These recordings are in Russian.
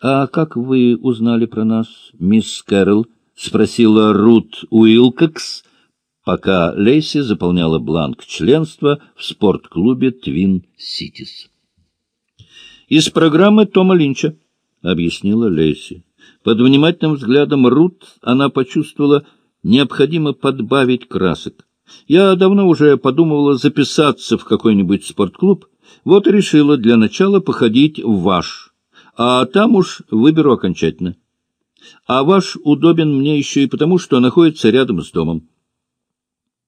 — А как вы узнали про нас, мисс Кэрролл? — спросила Рут Уилкокс, пока Лейси заполняла бланк членства в спортклубе «Твин Ситис». «Из программы Тома Линча», — объяснила Лейси. Под внимательным взглядом Рут она почувствовала необходимо подбавить красок. «Я давно уже подумывала записаться в какой-нибудь спортклуб, вот и решила для начала походить в ваш, а там уж выберу окончательно. А ваш удобен мне еще и потому, что находится рядом с домом».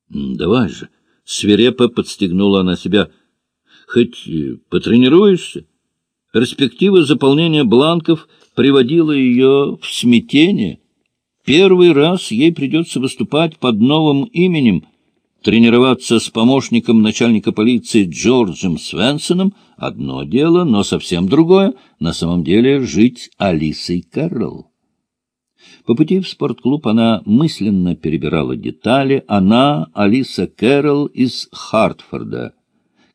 «Давай же!» — свирепо подстегнула она себя. «Хоть потренируешься?» Перспектива заполнения бланков приводила ее в смятение. Первый раз ей придется выступать под новым именем. Тренироваться с помощником начальника полиции Джорджем Свенсоном — одно дело, но совсем другое — на самом деле жить Алисой Кэрролл. По пути в спортклуб она мысленно перебирала детали. Она, Алиса Кэрролл из Хартфорда,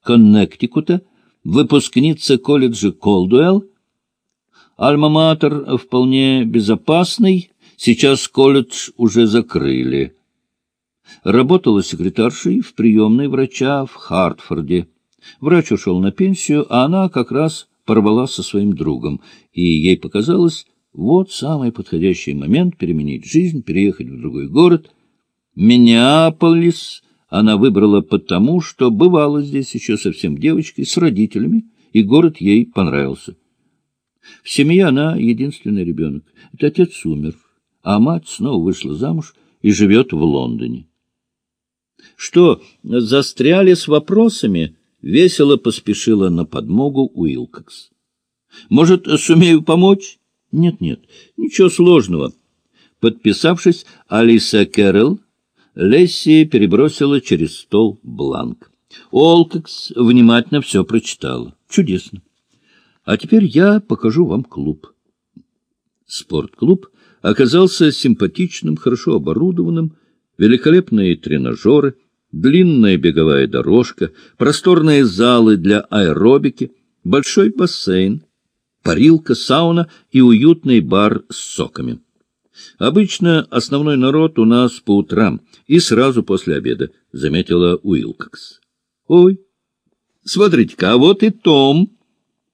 Коннектикута, выпускница колледжа Колдуэлл. Альма-матер вполне безопасный, сейчас колледж уже закрыли. Работала секретаршей в приемной врача в Хартфорде. Врач ушел на пенсию, а она как раз порвала со своим другом, и ей показалось, вот самый подходящий момент переменить жизнь, переехать в другой город. Миннеаполис она выбрала потому, что бывала здесь еще совсем девочкой, с родителями, и город ей понравился. В семье она единственный ребенок. Это отец умер, а мать снова вышла замуж и живет в Лондоне. Что, застряли с вопросами? Весело поспешила на подмогу Уилкокс. Может, сумею помочь? Нет-нет, ничего сложного. Подписавшись, Алиса Кэрролл, Лесси перебросила через стол бланк. Олкекс внимательно все прочитала. Чудесно. А теперь я покажу вам клуб. Спортклуб оказался симпатичным, хорошо оборудованным, великолепные тренажеры, длинная беговая дорожка, просторные залы для аэробики, большой бассейн, парилка, сауна и уютный бар с соками. Обычно основной народ у нас по утрам и сразу после обеда, — заметила Уилкокс. — Ой, смотрите-ка, а вот и Том!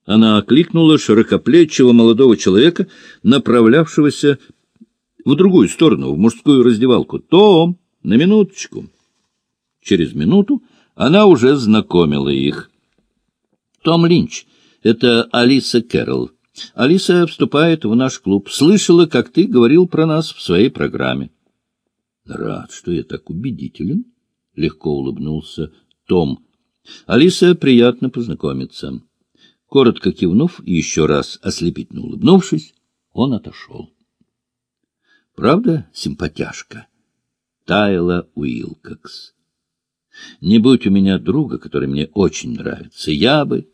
Она окликнула широкоплечего молодого человека, направлявшегося в другую сторону, в мужскую раздевалку. — Том, на минуточку. Через минуту она уже знакомила их. — Том Линч — это Алиса Кэрролл. Алиса вступает в наш клуб. Слышала, как ты говорил про нас в своей программе. Рад, что я так убедителен. Легко улыбнулся Том. Алиса приятно познакомиться. Коротко кивнув и еще раз ослепительно улыбнувшись, он отошел. Правда, симпатяшка? Таяла Уилкокс. Не будь у меня друга, который мне очень нравится, я бы...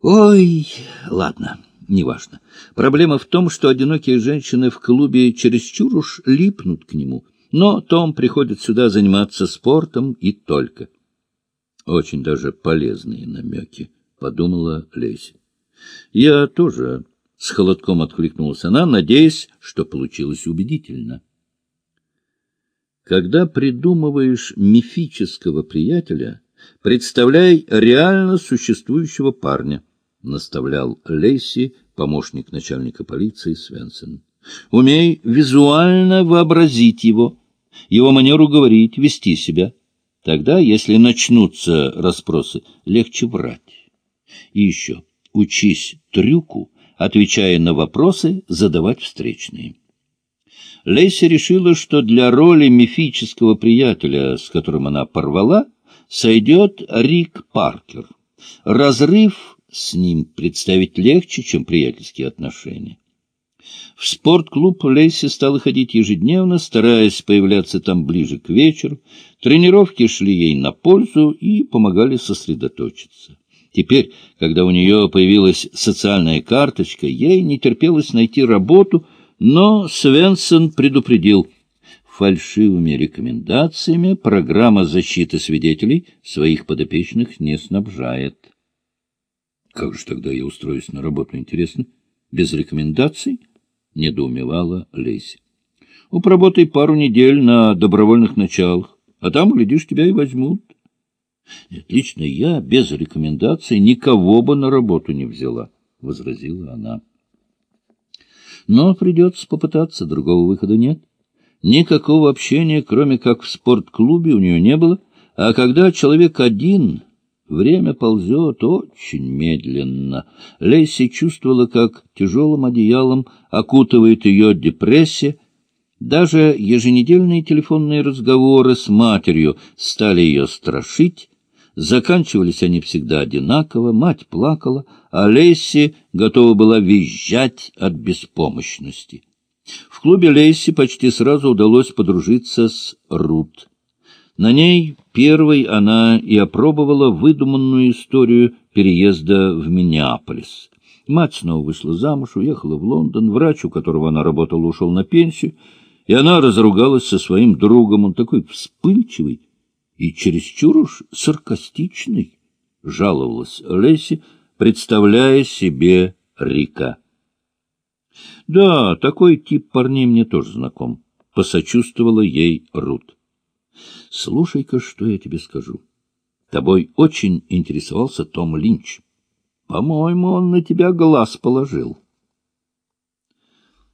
Ой, ладно, неважно. Проблема в том, что одинокие женщины в клубе чересчур уж липнут к нему. Но Том приходит сюда заниматься спортом и только. Очень даже полезные намеки, — подумала Леся. Я тоже с холодком откликнулась она, надеясь, что получилось убедительно. Когда придумываешь мифического приятеля, представляй реально существующего парня. — наставлял Лейси, помощник начальника полиции Свенсон. — Умей визуально вообразить его, его манеру говорить, вести себя. Тогда, если начнутся расспросы, легче врать. И еще учись трюку, отвечая на вопросы, задавать встречные. Лейси решила, что для роли мифического приятеля, с которым она порвала, сойдет Рик Паркер. Разрыв с ним представить легче, чем приятельские отношения. В спортклуб Лейси стала ходить ежедневно, стараясь появляться там ближе к вечеру. Тренировки шли ей на пользу и помогали сосредоточиться. Теперь, когда у нее появилась социальная карточка, ей не терпелось найти работу, но Свенсон предупредил – фальшивыми рекомендациями программа защиты свидетелей своих подопечных не снабжает. Как же тогда я устроюсь на работу, интересно? Без рекомендаций? — недоумевала Лейси. — Ну, поработай пару недель на добровольных началах, а там, глядишь, тебя и возьмут. Нет, лично я без рекомендаций никого бы на работу не взяла, — возразила она. Но придется попытаться, другого выхода нет. Никакого общения, кроме как в спортклубе, у нее не было, а когда человек один, время ползет очень медленно. Лейси чувствовала, как тяжелым одеялом окутывает ее депрессия, даже еженедельные телефонные разговоры с матерью стали ее страшить, Заканчивались они всегда одинаково, мать плакала, а Лейси готова была визжать от беспомощности. В клубе Лейси почти сразу удалось подружиться с Рут. На ней первой она и опробовала выдуманную историю переезда в Миннеаполис. Мать снова вышла замуж, уехала в Лондон, врач, у которого она работала, ушел на пенсию, и она разругалась со своим другом, он такой вспыльчивый, и чересчур уж саркастичный, — жаловалась Лесси, представляя себе Рика. — Да, такой тип парней мне тоже знаком, — посочувствовала ей Рут. — Слушай-ка, что я тебе скажу. Тобой очень интересовался Том Линч. По-моему, он на тебя глаз положил.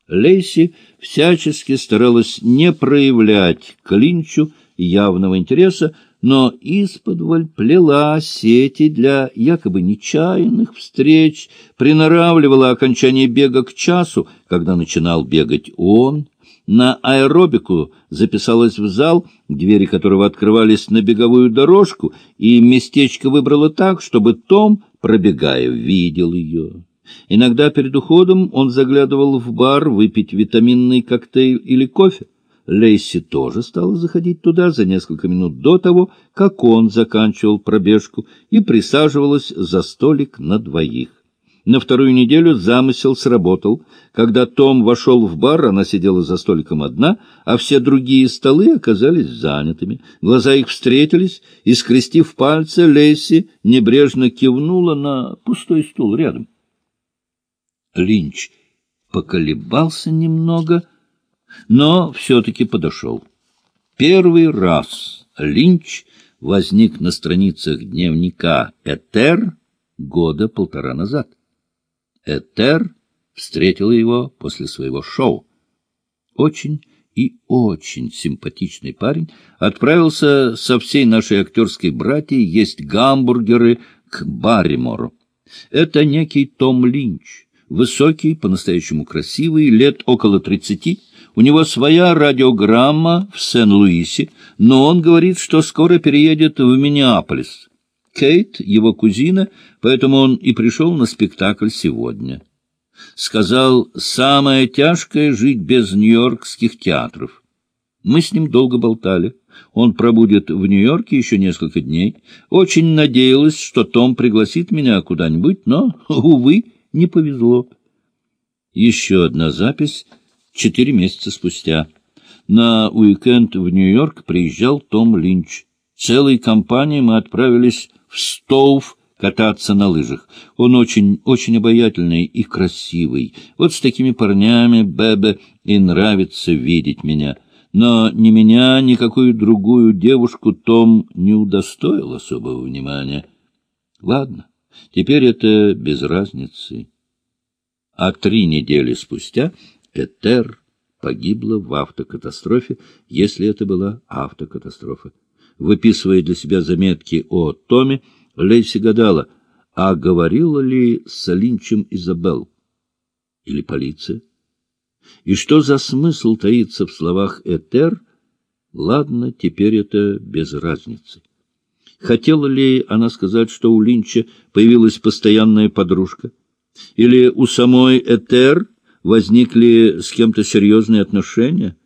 Лейси всячески старалась не проявлять к Линчу явного интереса, но исподволь плела сети для якобы нечаянных встреч, приноравливала окончание бега к часу, когда начинал бегать он, на аэробику записалась в зал, двери которого открывались на беговую дорожку, и местечко выбрала так, чтобы Том, пробегая, видел ее. Иногда перед уходом он заглядывал в бар выпить витаминный коктейль или кофе. Лейси тоже стала заходить туда за несколько минут до того, как он заканчивал пробежку, и присаживалась за столик на двоих. На вторую неделю замысел сработал. Когда Том вошел в бар, она сидела за столиком одна, а все другие столы оказались занятыми. Глаза их встретились, и, скрестив пальцы, Лейси небрежно кивнула на пустой стул рядом. Линч поколебался немного — но все-таки подошел. Первый раз Линч возник на страницах дневника «Этер» года полтора назад. «Этер» встретила его после своего шоу. Очень и очень симпатичный парень отправился со всей нашей актерской братьей есть гамбургеры к Барримору. Это некий Том Линч, высокий, по-настоящему красивый, лет около тридцати, у него своя радиограмма в Сен-Луисе, но он говорит, что скоро переедет в Миннеаполис. Кейт — его кузина, поэтому он и пришел на спектакль сегодня. Сказал, самое тяжкое — жить без нью-йоркских театров. Мы с ним долго болтали. Он пробудет в Нью-Йорке еще несколько дней. Очень надеялась, что Том пригласит меня куда-нибудь, но, увы, не повезло. Еще одна запись — четыре месяца спустя. На уикенд в Нью-Йорк приезжал Том Линч. Целой компанией мы отправились в Стоув кататься на лыжах. Он очень, очень обаятельный и красивый. Вот с такими парнями Бебе и нравится видеть меня. Но ни меня, ни какую другую девушку Том не удостоил особого внимания. Ладно, теперь это без разницы. А три недели спустя Этер погибла в автокатастрофе, если это была автокатастрофа. Выписывая для себя заметки о Томе, Лейси гадала, а говорила ли с Линчем Изабел? Или полиция? И что за смысл таится в словах «Этер»? Ладно, теперь это без разницы. Хотела ли она сказать, что у Линча появилась постоянная подружка? Или у самой Этер возникли с кем-то серьезные отношения?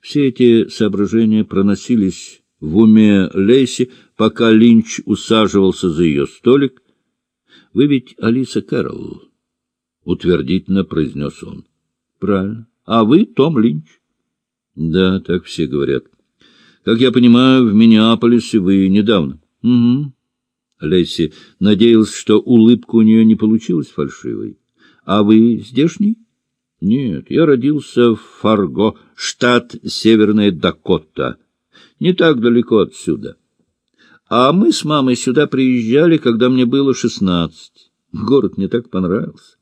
Все эти соображения проносились в уме Лейси, пока Линч усаживался за ее столик. — Вы ведь Алиса Кэрролл, — утвердительно произнес он. — Правильно. А вы Том Линч? — Да, так все говорят. — Как я понимаю, в Миннеаполисе вы недавно. — Угу. Лейси надеялся, что улыбка у нее не получилась фальшивой. А вы здешний? Нет, я родился в Фарго, штат Северная Дакота. Не так далеко отсюда. А мы с мамой сюда приезжали, когда мне было шестнадцать. Город мне так понравился.